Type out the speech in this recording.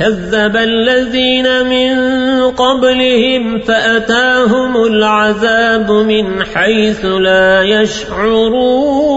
كذب الذين من قبلهم فأتاهم العذاب من حيث لا يشعرون.